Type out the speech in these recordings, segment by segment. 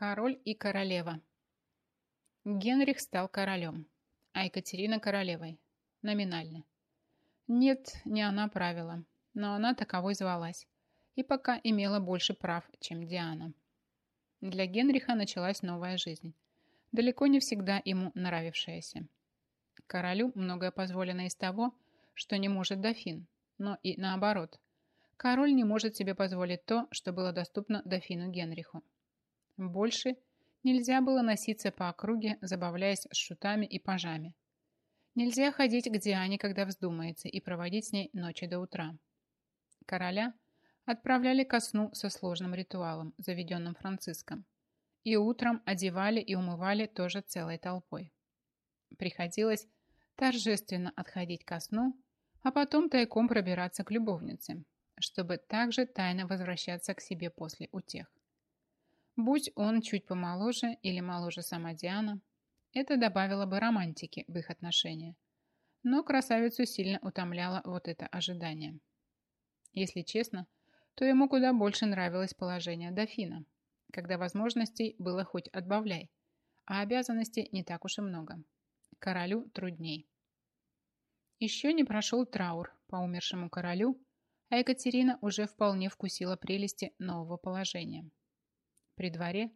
Король и королева. Генрих стал королем, а Екатерина королевой. Номинально. Нет, не она правила, но она таковой звалась. И пока имела больше прав, чем Диана. Для Генриха началась новая жизнь. Далеко не всегда ему нравившаяся. Королю многое позволено из того, что не может дофин, но и наоборот. Король не может себе позволить то, что было доступно дофину Генриху. Больше нельзя было носиться по округе, забавляясь с шутами и пажами. Нельзя ходить к Диане, когда вздумается, и проводить с ней ночи до утра. Короля отправляли ко сну со сложным ритуалом, заведенным Франциском, и утром одевали и умывали тоже целой толпой. Приходилось торжественно отходить ко сну, а потом тайком пробираться к любовнице, чтобы также тайно возвращаться к себе после утех. Будь он чуть помоложе или моложе сама Диана, это добавило бы романтики в их отношения. Но красавицу сильно утомляло вот это ожидание. Если честно, то ему куда больше нравилось положение дофина, когда возможностей было хоть отбавляй, а обязанностей не так уж и много. Королю трудней. Еще не прошел траур по умершему королю, а Екатерина уже вполне вкусила прелести нового положения. При дворе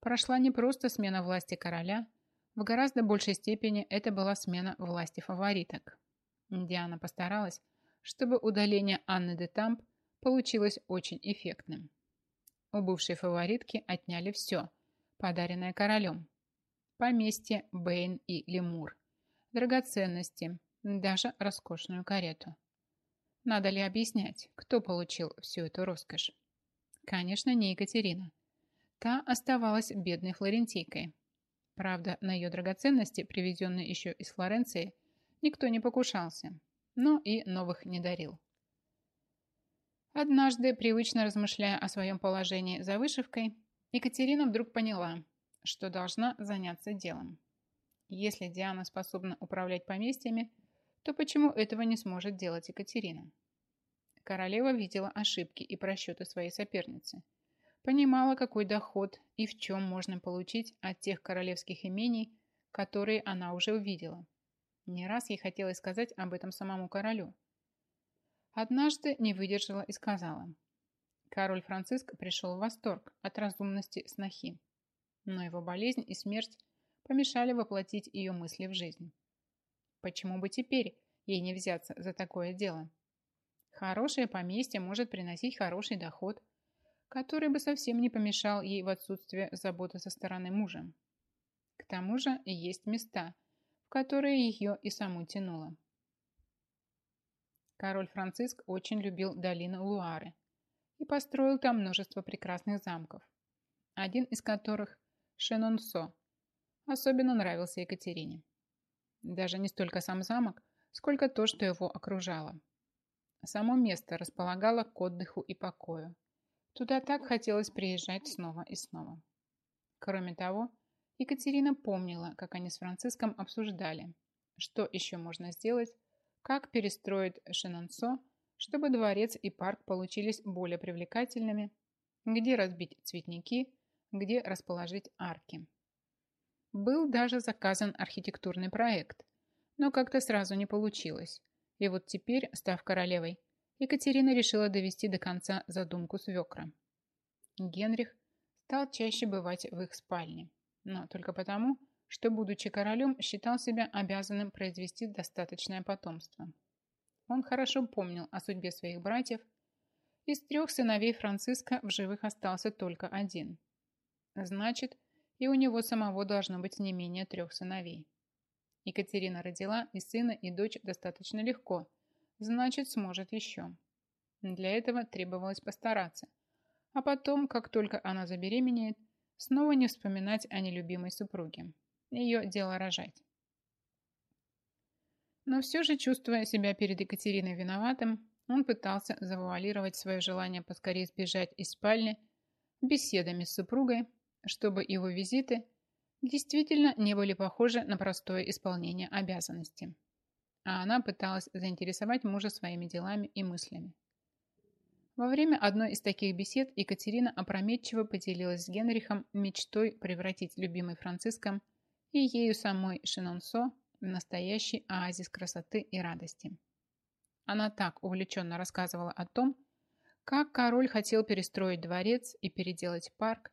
прошла не просто смена власти короля, в гораздо большей степени это была смена власти фавориток. Диана постаралась, чтобы удаление Анны де Тамп получилось очень эффектным. У бывшей фаворитки отняли все, подаренное королем. Поместье, Бэйн и Лемур, драгоценности, даже роскошную карету. Надо ли объяснять, кто получил всю эту роскошь? Конечно, не Екатерина. Та оставалась бедной флорентийкой. Правда, на ее драгоценности, привезенные еще из Флоренции, никто не покушался, но и новых не дарил. Однажды, привычно размышляя о своем положении за вышивкой, Екатерина вдруг поняла, что должна заняться делом. Если Диана способна управлять поместьями, то почему этого не сможет делать Екатерина? Королева видела ошибки и просчеты своей соперницы – Понимала, какой доход и в чем можно получить от тех королевских имений, которые она уже увидела. Не раз ей хотелось сказать об этом самому королю. Однажды не выдержала и сказала. Король Франциск пришел в восторг от разумности снохи, но его болезнь и смерть помешали воплотить ее мысли в жизнь. Почему бы теперь ей не взяться за такое дело? Хорошее поместье может приносить хороший доход – который бы совсем не помешал ей в отсутствие заботы со стороны мужа. К тому же есть места, в которые ее и саму тянуло. Король Франциск очень любил долину Луары и построил там множество прекрасных замков, один из которых – Шенонсо, особенно нравился Екатерине. Даже не столько сам замок, сколько то, что его окружало. Само место располагало к отдыху и покою. Туда так хотелось приезжать снова и снова. Кроме того, Екатерина помнила, как они с Франциском обсуждали, что еще можно сделать, как перестроить Шенонсо, чтобы дворец и парк получились более привлекательными, где разбить цветники, где расположить арки. Был даже заказан архитектурный проект, но как-то сразу не получилось. И вот теперь, став королевой, Екатерина решила довести до конца задумку свекра. Генрих стал чаще бывать в их спальне, но только потому, что, будучи королем, считал себя обязанным произвести достаточное потомство. Он хорошо помнил о судьбе своих братьев. Из трех сыновей Франциска в живых остался только один. Значит, и у него самого должно быть не менее трех сыновей. Екатерина родила и сына, и дочь достаточно легко – значит сможет еще. Для этого требовалось постараться. А потом, как только она забеременеет, снова не вспоминать о нелюбимой супруге. Ее дело рожать. Но все же, чувствуя себя перед Екатериной виноватым, он пытался завуалировать свое желание поскорее сбежать из спальни беседами с супругой, чтобы его визиты действительно не были похожи на простое исполнение обязанностей а она пыталась заинтересовать мужа своими делами и мыслями. Во время одной из таких бесед Екатерина опрометчиво поделилась с Генрихом мечтой превратить любимый Франциском и ею самой Шинонсо в настоящий оазис красоты и радости. Она так увлеченно рассказывала о том, как король хотел перестроить дворец и переделать парк,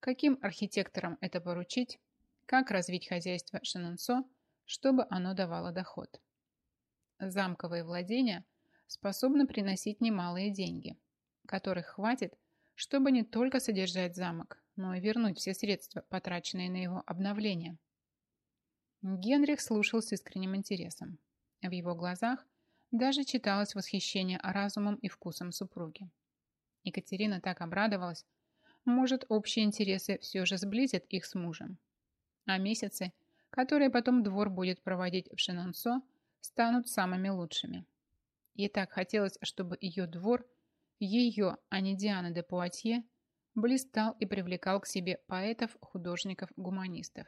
каким архитекторам это поручить, как развить хозяйство Шинонсо, чтобы оно давало доход. Замковые владения способны приносить немалые деньги, которых хватит, чтобы не только содержать замок, но и вернуть все средства, потраченные на его обновление. Генрих слушал с искренним интересом. В его глазах даже читалось восхищение разумом и вкусом супруги. Екатерина так обрадовалась, может, общие интересы все же сблизят их с мужем. А месяцы, которые потом двор будет проводить в Шинонсо, станут самыми лучшими. Ей так хотелось, чтобы ее двор, ее, а не Диана де Пуатье, блистал и привлекал к себе поэтов, художников, гуманистов.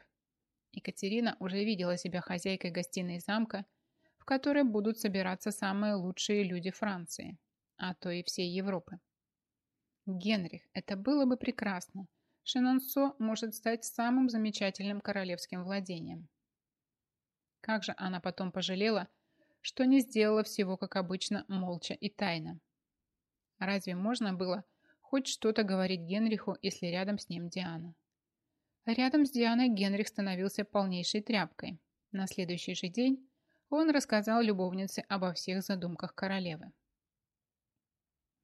Екатерина уже видела себя хозяйкой гостиной замка, в которой будут собираться самые лучшие люди Франции, а то и всей Европы. Генрих, это было бы прекрасно. Шинонсо может стать самым замечательным королевским владением. Как же она потом пожалела, что не сделала всего, как обычно, молча и тайно. Разве можно было хоть что-то говорить Генриху, если рядом с ним Диана? Рядом с Дианой Генрих становился полнейшей тряпкой. На следующий же день он рассказал любовнице обо всех задумках королевы.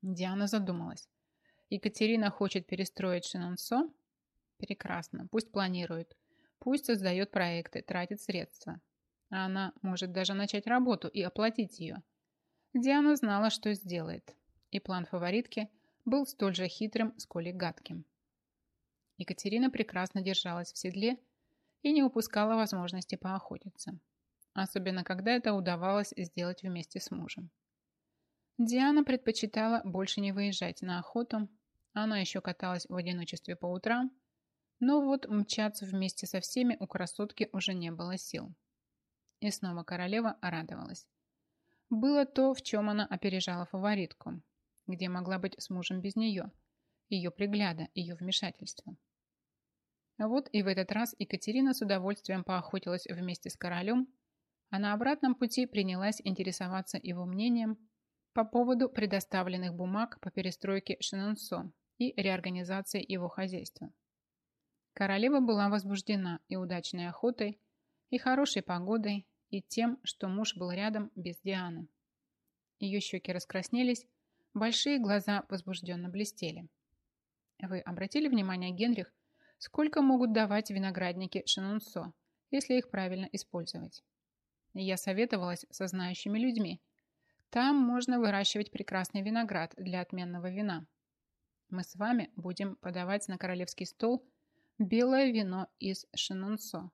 Диана задумалась. Екатерина хочет перестроить Шинонсо? Прекрасно, пусть планирует. Пусть создает проекты, тратит средства. А она может даже начать работу и оплатить ее. Диана знала, что сделает. И план фаворитки был столь же хитрым, сколь и гадким. Екатерина прекрасно держалась в седле и не упускала возможности поохотиться. Особенно, когда это удавалось сделать вместе с мужем. Диана предпочитала больше не выезжать на охоту. Она еще каталась в одиночестве по утрам, но вот мчаться вместе со всеми у красотки уже не было сил. И снова королева радовалась. Было то, в чем она опережала фаворитку, где могла быть с мужем без нее, ее пригляда, ее вмешательства. Вот и в этот раз Екатерина с удовольствием поохотилась вместе с королем, а на обратном пути принялась интересоваться его мнением по поводу предоставленных бумаг по перестройке Шинонсо и реорганизации его хозяйства. Королева была возбуждена и удачной охотой, и хорошей погодой, и тем, что муж был рядом без Дианы. Ее щеки раскраснелись, большие глаза возбужденно блестели. Вы обратили внимание, Генрих, сколько могут давать виноградники Шинунсо, если их правильно использовать? Я советовалась со знающими людьми. Там можно выращивать прекрасный виноград для отменного вина. Мы с вами будем подавать на королевский стол белое вино из Шинунсо,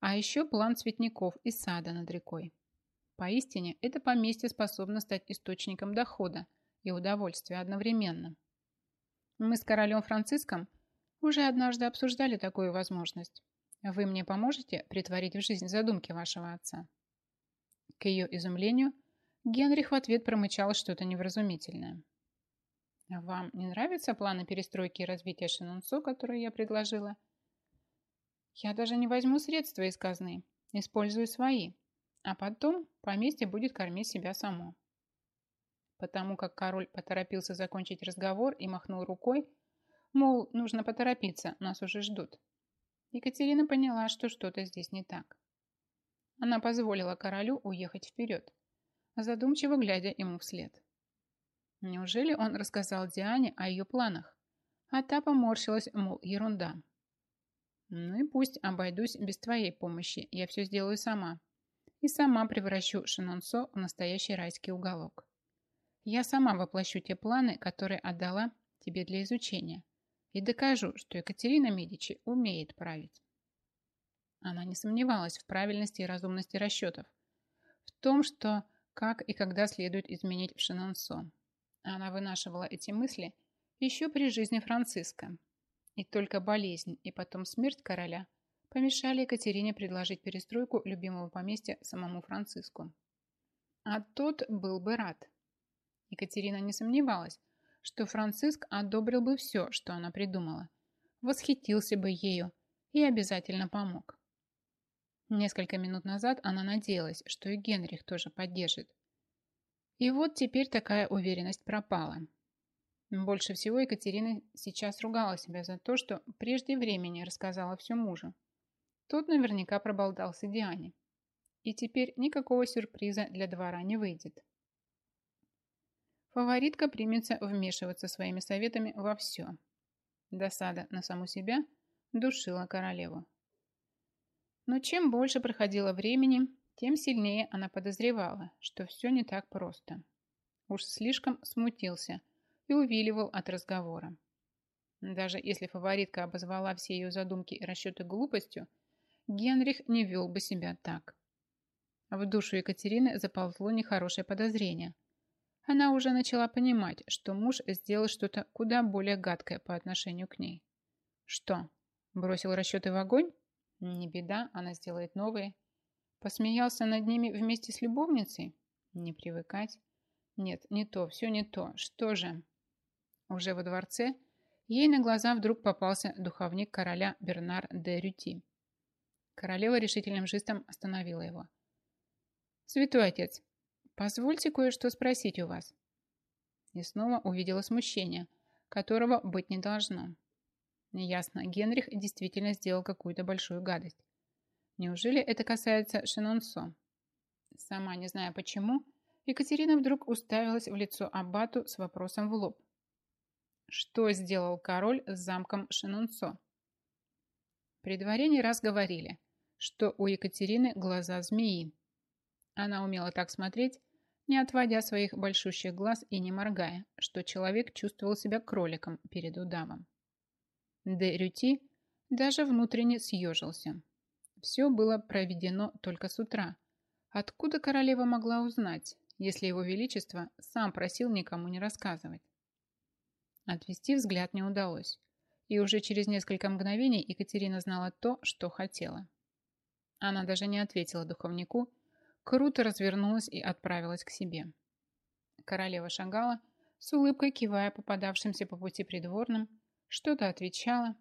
а еще план цветников и сада над рекой. Поистине, это поместье способно стать источником дохода и удовольствия одновременно. Мы с королем Франциском уже однажды обсуждали такую возможность. Вы мне поможете притворить в жизнь задумки вашего отца?» К ее изумлению, Генрих в ответ промычал что-то невразумительное. «Вам не нравятся планы перестройки и развития Шинунсо, которые я предложила?» Я даже не возьму средства из казны, использую свои, а потом поместье будет кормить себя само. Потому как король поторопился закончить разговор и махнул рукой, мол, нужно поторопиться, нас уже ждут. Екатерина поняла, что что-то здесь не так. Она позволила королю уехать вперед, задумчиво глядя ему вслед. Неужели он рассказал Диане о ее планах? А та поморщилась, мол, ерунда. Ну и пусть обойдусь без твоей помощи, я все сделаю сама. И сама превращу Шинонсо в настоящий райский уголок. Я сама воплощу те планы, которые отдала тебе для изучения, и докажу, что Екатерина Медичи умеет править. Она не сомневалась в правильности и разумности расчетов, в том, что как и когда следует изменить в Шинонсо. Она вынашивала эти мысли еще при жизни Франциска, и только болезнь и потом смерть короля помешали Екатерине предложить перестройку любимого поместья самому Франциску. А тот был бы рад. Екатерина не сомневалась, что Франциск одобрил бы все, что она придумала, восхитился бы ею и обязательно помог. Несколько минут назад она надеялась, что и Генрих тоже поддержит. И вот теперь такая уверенность пропала. Больше всего Екатерина сейчас ругала себя за то, что прежде времени рассказала все мужу. Тот наверняка проболтался Диане. И теперь никакого сюрприза для двора не выйдет. Фаворитка примется вмешиваться своими советами во все. Досада на саму себя душила королеву. Но чем больше проходило времени, тем сильнее она подозревала, что все не так просто. Уж слишком смутился и увиливал от разговора. Даже если фаворитка обозвала все ее задумки и расчеты глупостью, Генрих не вел бы себя так. В душу Екатерины заползло нехорошее подозрение. Она уже начала понимать, что муж сделал что-то куда более гадкое по отношению к ней. Что, бросил расчеты в огонь? Не беда, она сделает новые. Посмеялся над ними вместе с любовницей? Не привыкать. Нет, не то, все не то. Что же? Уже во дворце ей на глаза вдруг попался духовник короля Бернар де Рюти. Королева решительным жестом остановила его. «Святой отец, позвольте кое-что спросить у вас». И снова увидела смущение, которого быть не должно. Ясно, Генрих действительно сделал какую-то большую гадость. Неужели это касается Шенонсо? Сама не зная почему, Екатерина вдруг уставилась в лицо Аббату с вопросом в лоб. Что сделал король с замком Шенонсо? При дворе не раз говорили, что у Екатерины глаза змеи. Она умела так смотреть, не отводя своих большущих глаз и не моргая, что человек чувствовал себя кроликом перед удавом. Де Рюти даже внутренне съежился. Все было проведено только с утра. Откуда королева могла узнать, если его величество сам просил никому не рассказывать? Отвести взгляд не удалось. И уже через несколько мгновений Екатерина знала то, что хотела. Она даже не ответила духовнику, круто развернулась и отправилась к себе. Королева шагала, с улыбкой кивая попадавшимся по пути придворным, что-то отвечала,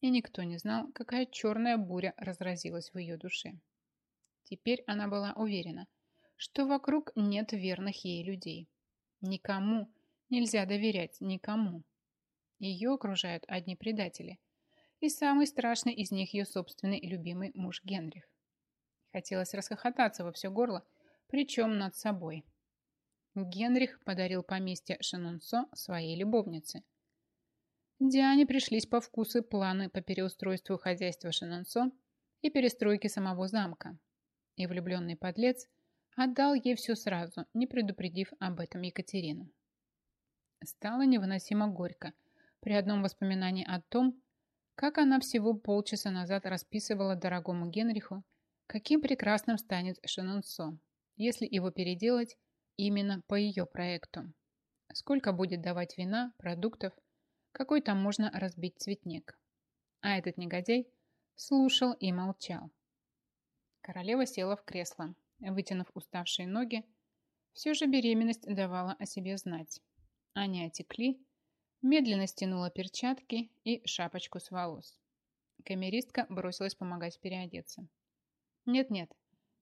и никто не знал, какая черная буря разразилась в ее душе. Теперь она была уверена, что вокруг нет верных ей людей. Никому нельзя доверять, никому. Ее окружают одни предатели. И самый страшный из них ее собственный любимый муж Генрих. Хотелось расхохотаться во все горло, причем над собой. Генрих подарил поместье Шенонсо своей любовнице. Диане пришлись по вкусу планы по переустройству хозяйства Шенонсо и перестройке самого замка. И влюбленный подлец отдал ей все сразу, не предупредив об этом Екатерину. Стало невыносимо горько при одном воспоминании о том, как она всего полчаса назад расписывала дорогому Генриху, каким прекрасным станет Шенонсо, если его переделать именно по ее проекту. Сколько будет давать вина, продуктов, какой там можно разбить цветник. А этот негодяй слушал и молчал. Королева села в кресло, вытянув уставшие ноги. Все же беременность давала о себе знать. Они отекли, медленно стянула перчатки и шапочку с волос. Камеристка бросилась помогать переодеться. «Нет-нет,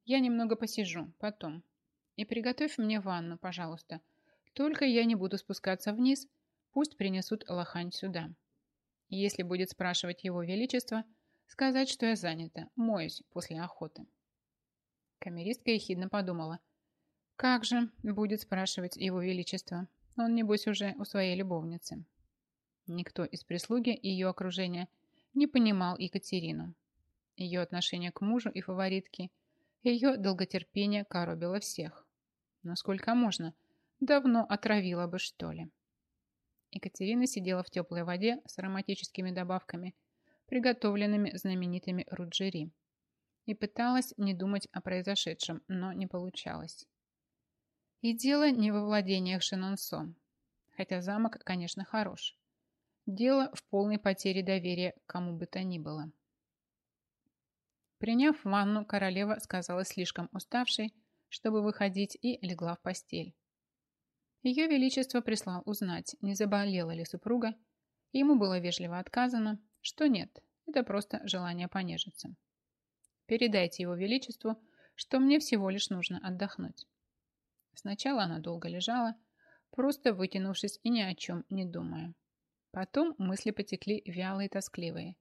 я немного посижу, потом. И приготовь мне ванну, пожалуйста. Только я не буду спускаться вниз, пусть принесут лохань сюда. Если будет спрашивать его величество, сказать, что я занята, моюсь после охоты». Камеристка ехидно подумала. «Как же будет спрашивать его величество? Он, небось, уже у своей любовницы. Никто из прислуги и ее окружения не понимал Екатерину. Ее отношение к мужу и фаворитке, ее долготерпение коробило всех. Но сколько можно? Давно отравила бы, что ли. Екатерина сидела в теплой воде с ароматическими добавками, приготовленными знаменитыми руджери, и пыталась не думать о произошедшем, но не получалось. И дело не во владениях Шинонсо, хотя замок, конечно, хорош. Дело в полной потере доверия кому бы то ни было. Приняв ванну, королева сказала слишком уставшей, чтобы выходить, и легла в постель. Ее Величество прислал узнать, не заболела ли супруга. Ему было вежливо отказано, что нет, это просто желание понежиться. Передайте его Величеству, что мне всего лишь нужно отдохнуть. Сначала она долго лежала, просто вытянувшись и ни о чем не думая. Потом мысли потекли вялые и тоскливые.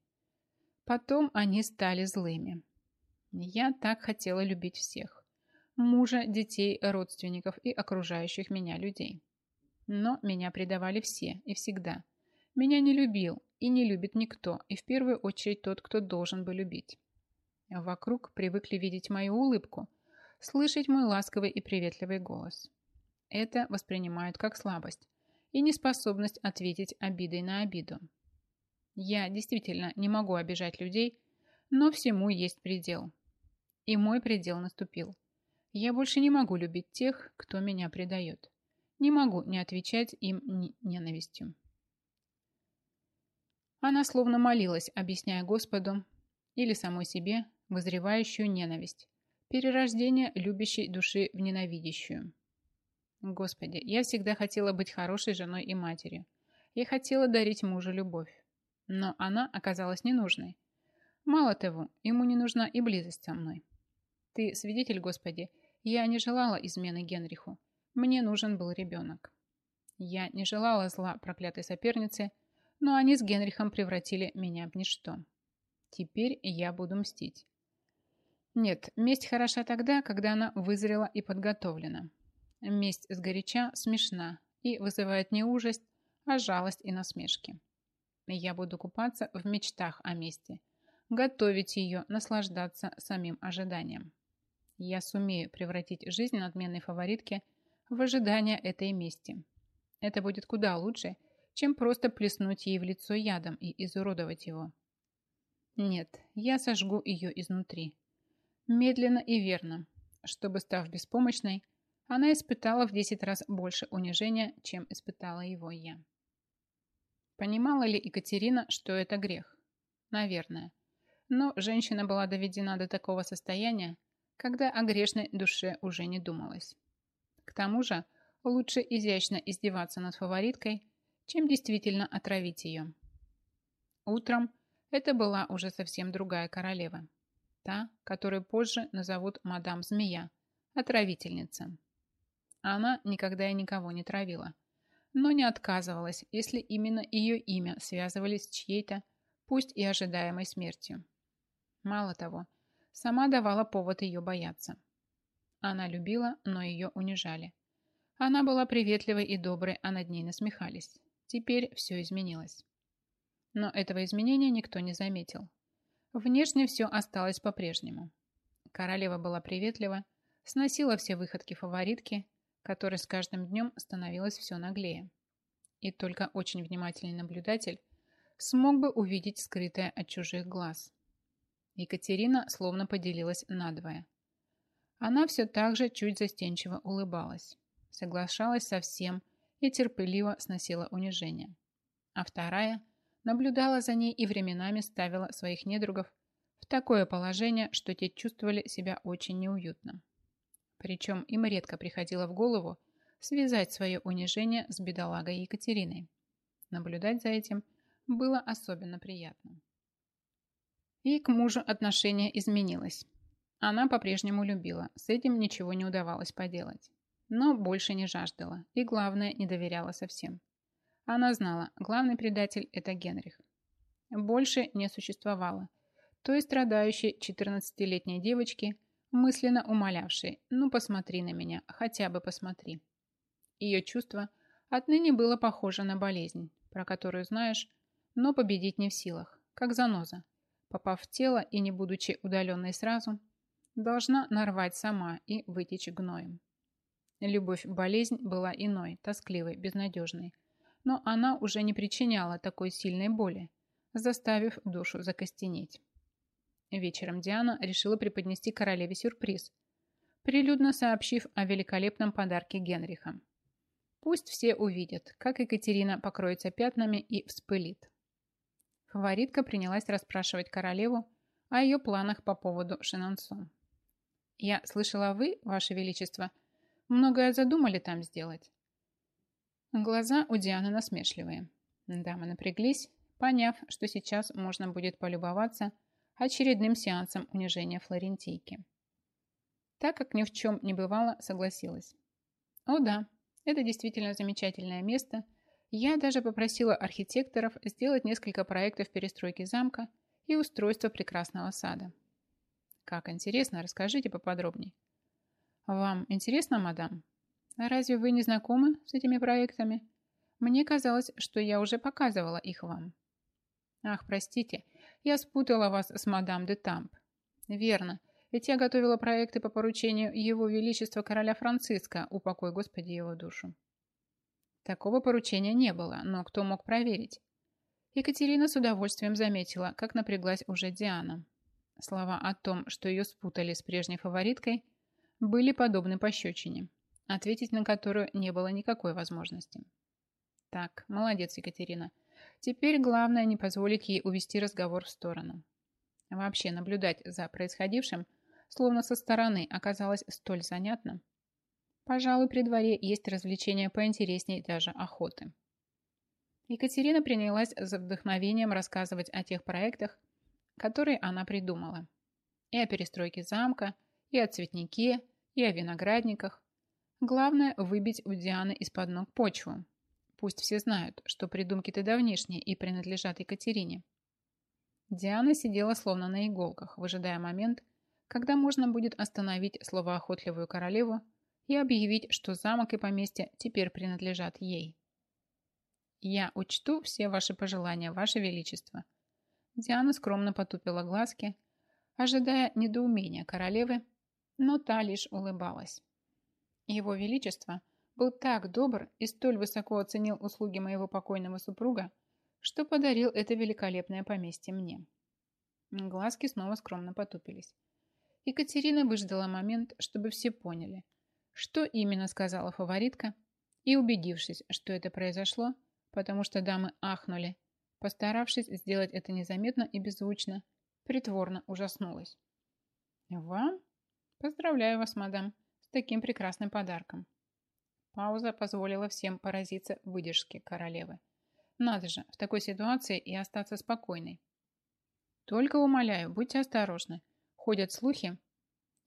Потом они стали злыми. Я так хотела любить всех. Мужа, детей, родственников и окружающих меня людей. Но меня предавали все и всегда. Меня не любил и не любит никто, и в первую очередь тот, кто должен бы любить. Вокруг привыкли видеть мою улыбку, слышать мой ласковый и приветливый голос. Это воспринимают как слабость и неспособность ответить обидой на обиду. Я действительно не могу обижать людей, но всему есть предел. И мой предел наступил. Я больше не могу любить тех, кто меня предает. Не могу не отвечать им ненавистью. Она словно молилась, объясняя Господу или самой себе вызревающую ненависть, перерождение любящей души в ненавидящую. Господи, я всегда хотела быть хорошей женой и матерью. Я хотела дарить мужу любовь. Но она оказалась ненужной. Мало того, ему не нужна и близость со мной. Ты свидетель, Господи, я не желала измены Генриху. Мне нужен был ребенок. Я не желала зла проклятой сопернице, но они с Генрихом превратили меня в ничто. Теперь я буду мстить. Нет, месть хороша тогда, когда она вызрела и подготовлена. Месть сгоряча смешна и вызывает не ужасть, а жалость и насмешки. Я буду купаться в мечтах о мести, готовить ее, наслаждаться самим ожиданием. Я сумею превратить жизнь надменной фаворитки в ожидание этой мести. Это будет куда лучше, чем просто плеснуть ей в лицо ядом и изуродовать его. Нет, я сожгу ее изнутри, медленно и верно, чтобы, став беспомощной, она испытала в 10 раз больше унижения, чем испытала его я. Понимала ли Екатерина, что это грех? Наверное. Но женщина была доведена до такого состояния, когда о грешной душе уже не думалось. К тому же, лучше изящно издеваться над фавориткой, чем действительно отравить ее. Утром это была уже совсем другая королева та, которую позже назовут мадам Змея, отравительница. Она никогда и никого не травила, но не отказывалась, если именно ее имя связывались с чьей-то, пусть и ожидаемой смертью. Мало того, сама давала повод ее бояться. Она любила, но ее унижали. Она была приветливой и доброй, а над ней насмехались. Теперь все изменилось. Но этого изменения никто не заметил. Внешне все осталось по-прежнему. Королева была приветлива, сносила все выходки фаворитки, которой с каждым днем становилось все наглее. И только очень внимательный наблюдатель смог бы увидеть скрытое от чужих глаз. Екатерина словно поделилась надвое. Она все так же чуть застенчиво улыбалась, соглашалась со всем и терпеливо сносила унижение. А вторая наблюдала за ней и временами ставила своих недругов в такое положение, что те чувствовали себя очень неуютно. Причем им редко приходило в голову связать свое унижение с бедолагой Екатериной. Наблюдать за этим было особенно приятно. И к мужу отношение изменилось. Она по-прежнему любила, с этим ничего не удавалось поделать. Но больше не жаждала и, главное, не доверяла совсем. Она знала, главный предатель – это Генрих. Больше не существовало. Той страдающей 14-летней девочки, мысленно умолявшей «Ну, посмотри на меня, хотя бы посмотри». Ее чувство отныне было похоже на болезнь, про которую знаешь, но победить не в силах, как заноза. Попав в тело и не будучи удаленной сразу, должна нарвать сама и вытечь гноем. Любовь-болезнь была иной, тоскливой, безнадежной – но она уже не причиняла такой сильной боли, заставив душу закостенеть. Вечером Диана решила преподнести королеве сюрприз, прилюдно сообщив о великолепном подарке Генриха. Пусть все увидят, как Екатерина покроется пятнами и вспылит. Фаворитка принялась расспрашивать королеву о ее планах по поводу Шинансо. «Я слышала, вы, ваше величество, многое задумали там сделать. Глаза у Дианы насмешливые. Дамы напряглись, поняв, что сейчас можно будет полюбоваться очередным сеансом унижения флорентийки. Так как ни в чем не бывало, согласилась. О да, это действительно замечательное место. Я даже попросила архитекторов сделать несколько проектов перестройки замка и устройства прекрасного сада. Как интересно, расскажите поподробнее. Вам интересно, мадам? Разве вы не знакомы с этими проектами? Мне казалось, что я уже показывала их вам. Ах, простите, я спутала вас с мадам де Тамп. Верно, ведь я готовила проекты по поручению Его Величества короля Франциска, упокой Господи его душу. Такого поручения не было, но кто мог проверить? Екатерина с удовольствием заметила, как напряглась уже Диана. Слова о том, что ее спутали с прежней фавориткой, были подобны пощечине, ответить на которую не было никакой возможности. Так, молодец, Екатерина. Теперь главное не позволить ей увести разговор в сторону. Вообще наблюдать за происходившим, словно со стороны, оказалось столь занятно. Пожалуй, при дворе есть развлечения поинтересней даже охоты. Екатерина принялась за вдохновением рассказывать о тех проектах, которые она придумала. И о перестройке замка, и о цветнике, и о виноградниках. Главное – выбить у Дианы из-под ног почву, Пусть все знают, что придумки-то давнишние и принадлежат Екатерине. Диана сидела словно на иголках, выжидая момент, когда можно будет остановить словоохотливую королеву и объявить, что замок и поместье теперь принадлежат ей. «Я учту все ваши пожелания, ваше величество». Диана скромно потупила глазки, ожидая недоумения королевы, но та лишь улыбалась. Его величество был так добр и столь высоко оценил услуги моего покойного супруга, что подарил это великолепное поместье мне. Глазки снова скромно потупились. Екатерина выждала момент, чтобы все поняли, что именно сказала фаворитка, и, убедившись, что это произошло, потому что дамы ахнули, постаравшись сделать это незаметно и беззвучно, притворно ужаснулась. «Вам? Поздравляю вас, мадам, таким прекрасным подарком. Пауза позволила всем поразиться выдержке королевы. Надо же, в такой ситуации и остаться спокойной. Только умоляю, будьте осторожны. Ходят слухи.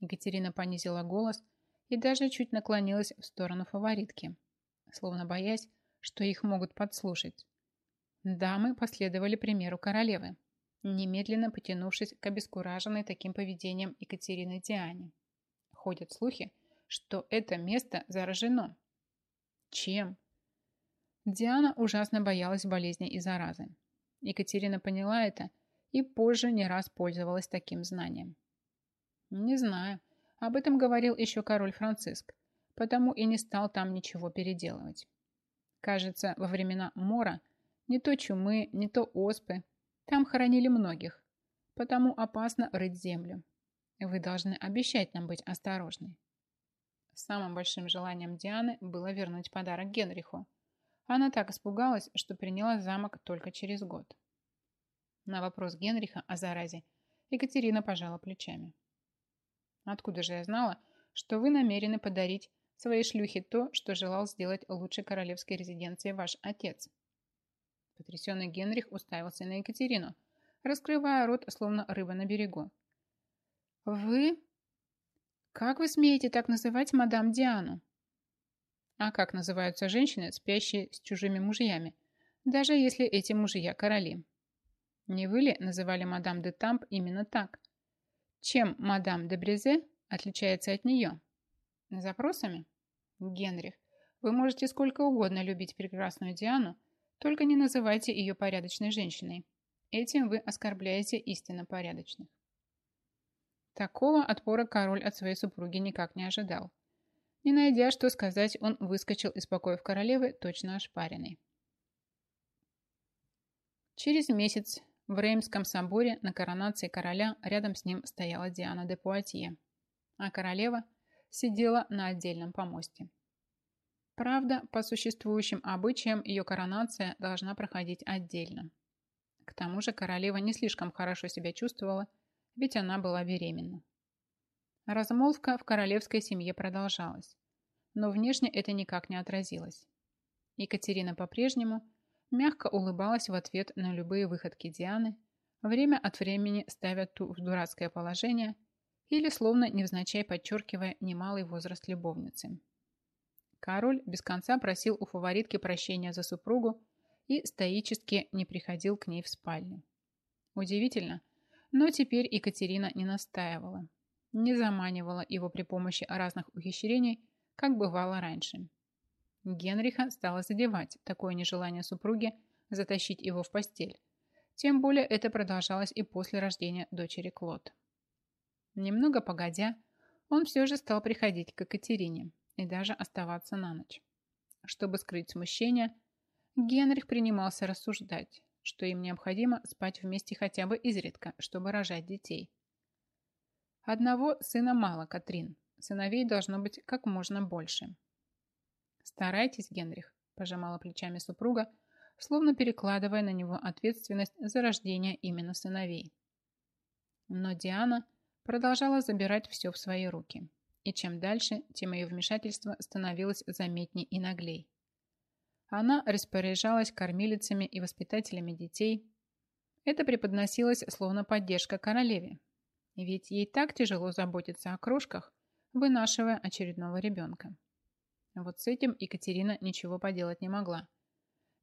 Екатерина понизила голос и даже чуть наклонилась в сторону фаворитки, словно боясь, что их могут подслушать. Дамы последовали примеру королевы, немедленно потянувшись к обескураженной таким поведением Екатерины Диане. Ходят слухи, что это место заражено. Чем? Диана ужасно боялась болезни и заразы. Екатерина поняла это и позже не раз пользовалась таким знанием. Не знаю. Об этом говорил еще король Франциск, потому и не стал там ничего переделывать. Кажется, во времена мора не то чумы, не то оспы. Там хоронили многих, потому опасно рыть землю. Вы должны обещать нам быть осторожны. Самым большим желанием Дианы было вернуть подарок Генриху. Она так испугалась, что приняла замок только через год. На вопрос Генриха о заразе Екатерина пожала плечами. «Откуда же я знала, что вы намерены подарить своей шлюхе то, что желал сделать лучшей королевской резиденцией ваш отец?» Потрясенный Генрих уставился на Екатерину, раскрывая рот, словно рыба на берегу. «Вы «Как вы смеете так называть мадам Диану?» А как называются женщины, спящие с чужими мужьями, даже если эти мужья короли? Не вы ли называли мадам де Тамп именно так? Чем мадам де Брезе отличается от нее? Запросами? Генрих, вы можете сколько угодно любить прекрасную Диану, только не называйте ее порядочной женщиной. Этим вы оскорбляете истинно порядочных. Такого отпора король от своей супруги никак не ожидал. Не найдя, что сказать, он выскочил из покоев королевы, точно ошпаренный. Через месяц в Реймском соборе на коронации короля рядом с ним стояла Диана де Пуатье, а королева сидела на отдельном помосте. Правда, по существующим обычаям ее коронация должна проходить отдельно. К тому же королева не слишком хорошо себя чувствовала ведь она была беременна. Размолвка в королевской семье продолжалась, но внешне это никак не отразилось. Екатерина по-прежнему мягко улыбалась в ответ на любые выходки Дианы, время от времени ставя ту в дурацкое положение или словно невзначай подчеркивая немалый возраст любовницы. Король без конца просил у фаворитки прощения за супругу и стоически не приходил к ней в спальню. Удивительно, но теперь Екатерина не настаивала, не заманивала его при помощи разных ухищрений, как бывало раньше. Генриха стало задевать такое нежелание супруги затащить его в постель. Тем более это продолжалось и после рождения дочери Клод. Немного погодя, он все же стал приходить к Екатерине и даже оставаться на ночь. Чтобы скрыть смущение, Генрих принимался рассуждать, что им необходимо спать вместе хотя бы изредка, чтобы рожать детей. Одного сына мало, Катрин. Сыновей должно быть как можно больше. Старайтесь, Генрих, пожимала плечами супруга, словно перекладывая на него ответственность за рождение именно сыновей. Но Диана продолжала забирать все в свои руки. И чем дальше, тем ее вмешательство становилось заметней и наглей. Она распоряжалась кормилицами и воспитателями детей. Это преподносилось словно поддержка королеве. Ведь ей так тяжело заботиться о крошках, вынашивая очередного ребенка. Вот с этим Екатерина ничего поделать не могла.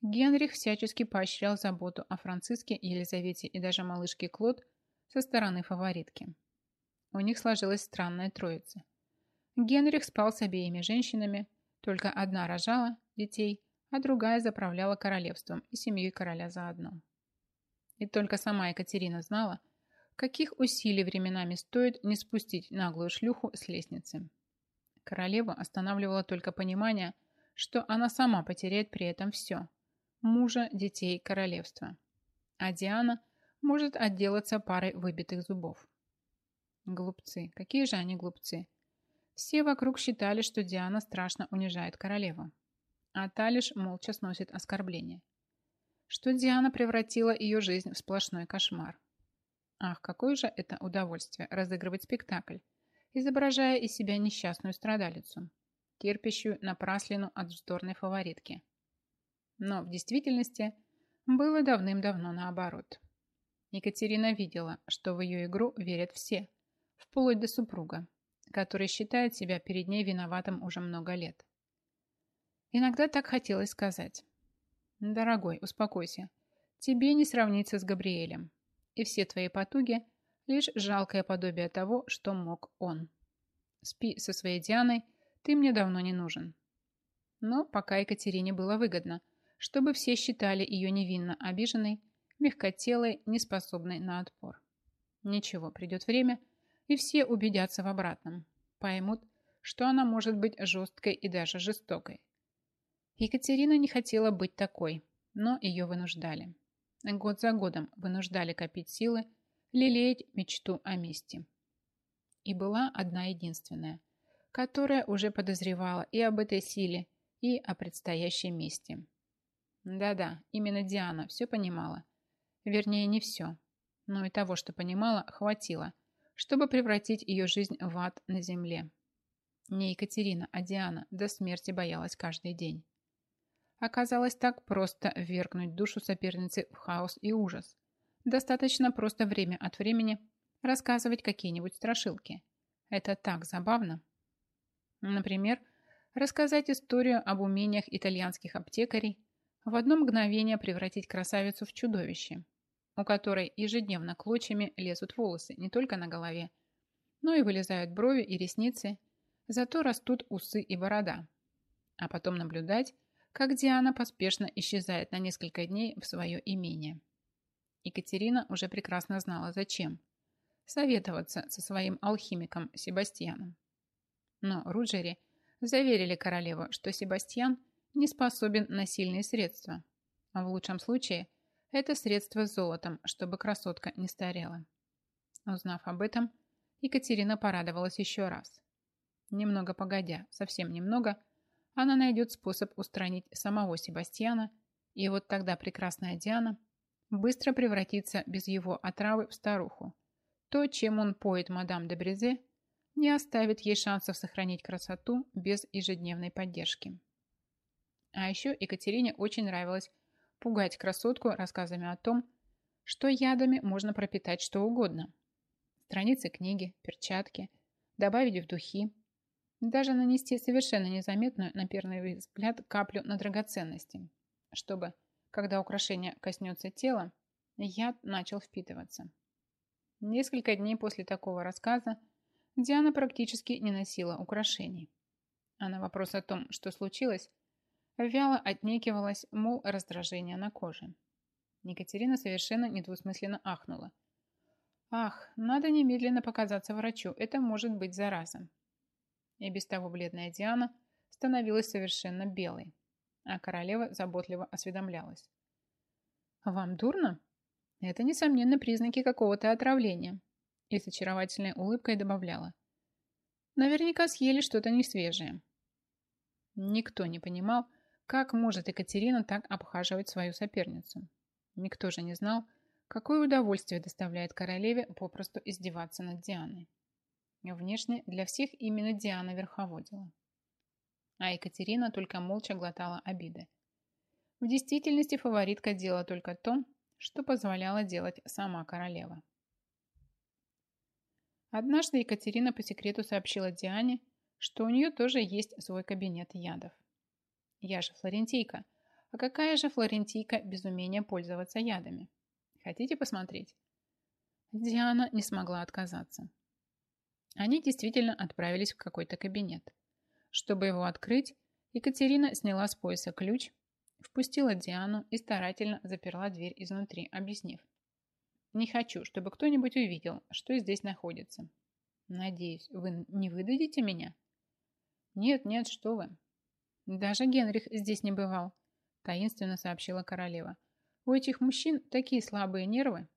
Генрих всячески поощрял заботу о Франциске, Елизавете и даже малышке Клод со стороны фаворитки. У них сложилась странная троица. Генрих спал с обеими женщинами, только одна рожала детей, а другая заправляла королевством и семьей короля заодно. И только сама Екатерина знала, каких усилий временами стоит не спустить наглую шлюху с лестницы. Королеву останавливало только понимание, что она сама потеряет при этом все – мужа, детей, королевства. А Диана может отделаться парой выбитых зубов. Глупцы, какие же они глупцы. Все вокруг считали, что Диана страшно унижает королеву а та лишь молча сносит оскорбления. Что Диана превратила ее жизнь в сплошной кошмар. Ах, какое же это удовольствие разыгрывать спектакль, изображая из себя несчастную страдалицу, терпящую напраслину от вздорной фаворитки. Но в действительности было давным-давно наоборот. Екатерина видела, что в ее игру верят все, вплоть до супруга, который считает себя перед ней виноватым уже много лет. Иногда так хотелось сказать. «Дорогой, успокойся. Тебе не сравниться с Габриэлем. И все твои потуги – лишь жалкое подобие того, что мог он. Спи со своей Дианой, ты мне давно не нужен». Но пока Екатерине было выгодно, чтобы все считали ее невинно обиженной, мягкотелой, неспособной на отпор. Ничего, придет время, и все убедятся в обратном. Поймут, что она может быть жесткой и даже жестокой. Екатерина не хотела быть такой, но ее вынуждали. Год за годом вынуждали копить силы, лелеять мечту о мести. И была одна единственная, которая уже подозревала и об этой силе, и о предстоящей мести. Да-да, именно Диана все понимала. Вернее, не все. Но и того, что понимала, хватило, чтобы превратить ее жизнь в ад на земле. Не Екатерина, а Диана до смерти боялась каждый день. Оказалось так просто ввергнуть душу соперницы в хаос и ужас. Достаточно просто время от времени рассказывать какие-нибудь страшилки. Это так забавно. Например, рассказать историю об умениях итальянских аптекарей, в одно мгновение превратить красавицу в чудовище, у которой ежедневно клочьями лезут волосы не только на голове, но и вылезают брови и ресницы, зато растут усы и борода. А потом наблюдать, как Диана поспешно исчезает на несколько дней в свое имение. Екатерина уже прекрасно знала, зачем. Советоваться со своим алхимиком Себастьяном. Но Руджери заверили королеву, что Себастьян не способен на сильные средства. А в лучшем случае это средство с золотом, чтобы красотка не старела. Узнав об этом, Екатерина порадовалась еще раз. Немного погодя, совсем немного – она найдет способ устранить самого Себастьяна, и вот тогда прекрасная Диана быстро превратится без его отравы в старуху. То, чем он поет мадам де Брезе, не оставит ей шансов сохранить красоту без ежедневной поддержки. А еще Екатерине очень нравилось пугать красотку рассказами о том, что ядами можно пропитать что угодно. Страницы книги, перчатки, добавить в духи, даже нанести совершенно незаметную на первый взгляд каплю на драгоценности, чтобы, когда украшение коснется тела, яд начал впитываться. Несколько дней после такого рассказа Диана практически не носила украшений. А на вопрос о том, что случилось, вяло отнекивалась, мол, раздражение на коже. Екатерина совершенно недвусмысленно ахнула. «Ах, надо немедленно показаться врачу, это может быть зараза». И без того бледная Диана становилась совершенно белой, а королева заботливо осведомлялась. «Вам дурно?» Это, несомненно, признаки какого-то отравления. И с очаровательной улыбкой добавляла. Наверняка съели что-то несвежее. Никто не понимал, как может Екатерина так обхаживать свою соперницу. Никто же не знал, какое удовольствие доставляет королеве попросту издеваться над Дианой. Внешне для всех именно Диана верховодила. А Екатерина только молча глотала обиды. В действительности фаворитка делала только то, что позволяла делать сама королева. Однажды Екатерина по секрету сообщила Диане, что у нее тоже есть свой кабинет ядов. Я же флорентийка. А какая же флорентийка без умения пользоваться ядами? Хотите посмотреть? Диана не смогла отказаться. Они действительно отправились в какой-то кабинет. Чтобы его открыть, Екатерина сняла с пояса ключ Впустила Диану и старательно заперла дверь изнутри, объяснив. «Не хочу, чтобы кто-нибудь увидел, что здесь находится. Надеюсь, вы не выдадите меня?» «Нет, нет, что вы!» «Даже Генрих здесь не бывал», – таинственно сообщила королева. «У этих мужчин такие слабые нервы».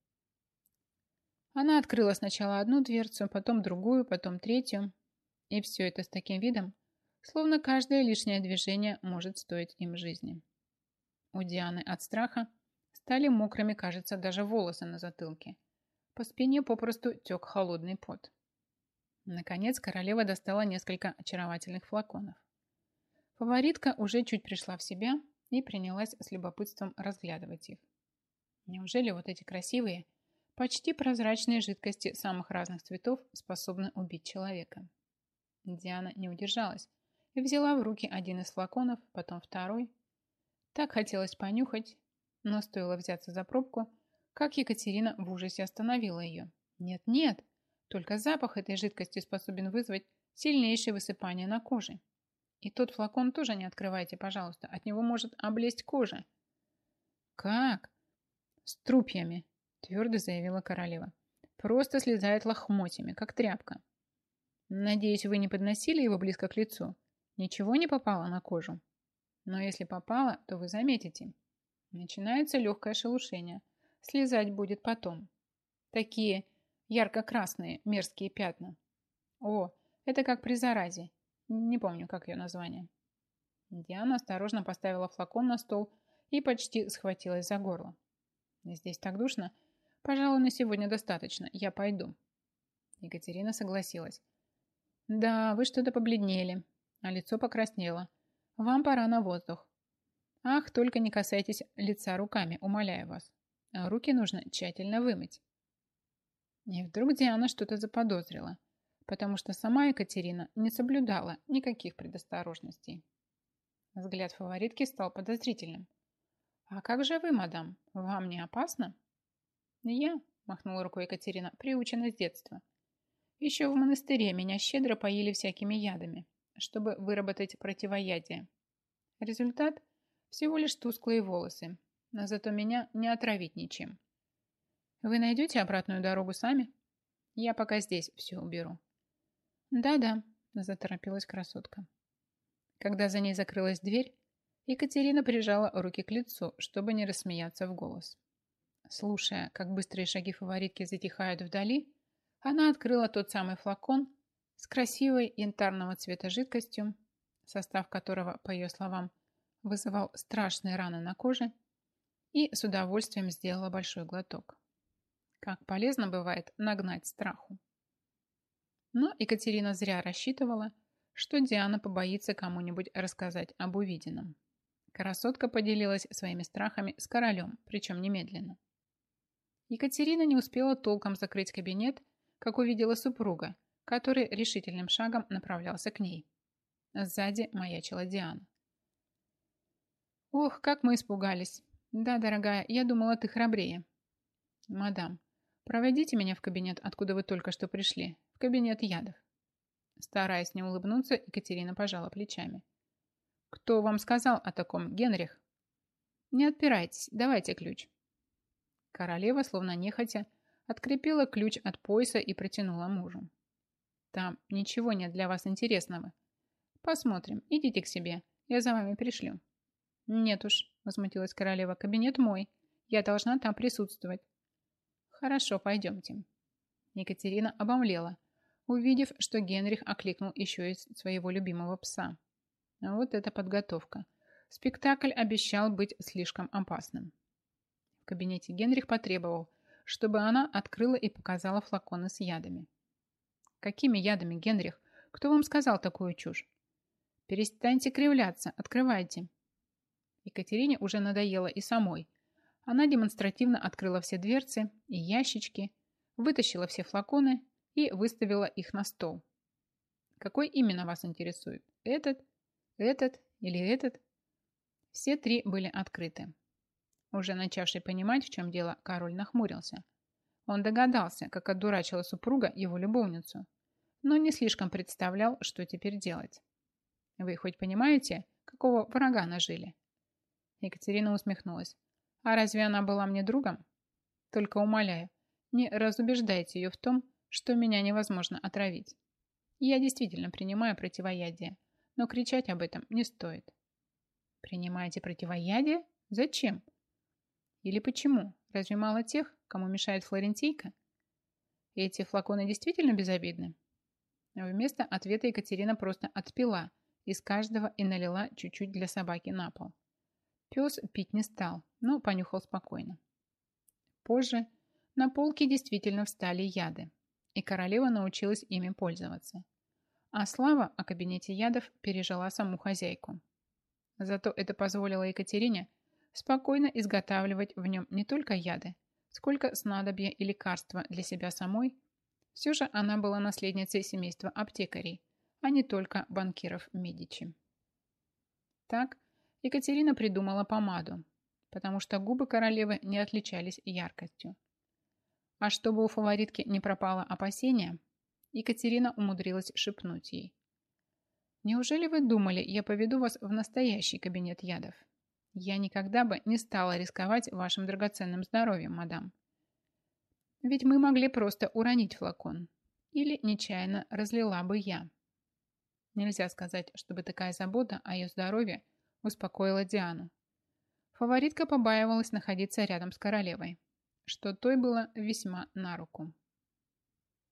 Она открыла сначала одну дверцу, потом другую, потом третью. И все это с таким видом, словно каждое лишнее движение может стоить им жизни. У Дианы от страха стали мокрыми, кажется, даже волосы на затылке. По спине попросту тек холодный пот. Наконец королева достала несколько очаровательных флаконов. Фаворитка уже чуть пришла в себя и принялась с любопытством разглядывать их. Неужели вот эти красивые, почти прозрачные жидкости самых разных цветов способны убить человека? Диана не удержалась и взяла в руки один из флаконов, потом второй, так хотелось понюхать, но стоило взяться за пробку, как Екатерина в ужасе остановила ее. Нет, нет, только запах этой жидкости способен вызвать сильнейшее высыпание на коже. И тот флакон тоже не открывайте, пожалуйста, от него может облезть кожа. Как? С трупьями, твердо заявила королева. Просто слезает лохмотьями, как тряпка. Надеюсь, вы не подносили его близко к лицу? Ничего не попало на кожу? Но если попало, то вы заметите. Начинается легкое шелушение. Слезать будет потом. Такие ярко-красные мерзкие пятна. О, это как при заразе. Не помню, как ее название. Диана осторожно поставила флакон на стол и почти схватилась за горло. Здесь так душно. Пожалуй, на сегодня достаточно. Я пойду. Екатерина согласилась. Да, вы что-то побледнели, а лицо покраснело. Вам пора на воздух. Ах, только не касайтесь лица руками, умоляю вас. Руки нужно тщательно вымыть. И вдруг Диана что-то заподозрила, потому что сама Екатерина не соблюдала никаких предосторожностей. Взгляд фаворитки стал подозрительным. «А как же вы, мадам? Вам не опасно?» «Я», – махнула рукой Екатерина, – «приучена с детства. Еще в монастыре меня щедро поили всякими ядами чтобы выработать противоядие. Результат – всего лишь тусклые волосы, но зато меня не отравить ничем. Вы найдете обратную дорогу сами? Я пока здесь все уберу. Да-да, заторопилась красотка. Когда за ней закрылась дверь, Екатерина прижала руки к лицу, чтобы не рассмеяться в голос. Слушая, как быстрые шаги фаворитки затихают вдали, она открыла тот самый флакон, с красивой янтарного цвета жидкостью, состав которого, по ее словам, вызывал страшные раны на коже, и с удовольствием сделала большой глоток. Как полезно бывает нагнать страху. Но Екатерина зря рассчитывала, что Диана побоится кому-нибудь рассказать об увиденном. Красотка поделилась своими страхами с королем, причем немедленно. Екатерина не успела толком закрыть кабинет, как увидела супруга, который решительным шагом направлялся к ней. Сзади маячила Диана. «Ох, как мы испугались! Да, дорогая, я думала, ты храбрее». «Мадам, проводите меня в кабинет, откуда вы только что пришли, в кабинет ядов». Стараясь не улыбнуться, Екатерина пожала плечами. «Кто вам сказал о таком, Генрих?» «Не отпирайтесь, давайте ключ». Королева, словно нехотя, открепила ключ от пояса и протянула мужу. «Там ничего нет для вас интересного. Посмотрим, идите к себе, я за вами пришлю». «Нет уж», — возмутилась королева, — «кабинет мой. Я должна там присутствовать». «Хорошо, пойдемте». Екатерина обомлела, увидев, что Генрих окликнул еще и своего любимого пса. Вот это подготовка. Спектакль обещал быть слишком опасным. Кабинете Генрих потребовал, чтобы она открыла и показала флаконы с ядами. «Какими ядами, Генрих? Кто вам сказал такую чушь?» «Перестаньте кривляться, открывайте». Екатерине уже надоело и самой. Она демонстративно открыла все дверцы и ящички, вытащила все флаконы и выставила их на стол. Какой именно вас интересует? Этот, этот или этот? Все три были открыты. Уже начавший понимать, в чем дело, король нахмурился. Он догадался, как отдурачила супруга его любовницу, но не слишком представлял, что теперь делать. Вы хоть понимаете, какого врага нажили? Екатерина усмехнулась. А разве она была мне другом? Только умоляю, не разубеждайте ее в том, что меня невозможно отравить. Я действительно принимаю противоядие, но кричать об этом не стоит. Принимаете противоядие? Зачем? Или почему? Разве мало тех, кому мешает флорентийка? Эти флаконы действительно безобидны? Вместо ответа Екатерина просто отпила из каждого и налила чуть-чуть для собаки на пол. Пес пить не стал, но понюхал спокойно. Позже на полке действительно встали яды, и королева научилась ими пользоваться. А слава о кабинете ядов пережила саму хозяйку. Зато это позволило Екатерине спокойно изготавливать в нем не только яды, сколько снадобья и лекарства для себя самой. Все же она была наследницей семейства аптекарей, а не только банкиров Медичи. Так Екатерина придумала помаду, потому что губы королевы не отличались яркостью. А чтобы у фаворитки не пропало опасения, Екатерина умудрилась шепнуть ей. «Неужели вы думали, я поведу вас в настоящий кабинет ядов? Я никогда бы не стала рисковать вашим драгоценным здоровьем, мадам. Ведь мы могли просто уронить флакон. Или нечаянно разлила бы я. Нельзя сказать, чтобы такая забота о ее здоровье успокоила Диану. Фаворитка побаивалась находиться рядом с королевой что той было весьма на руку.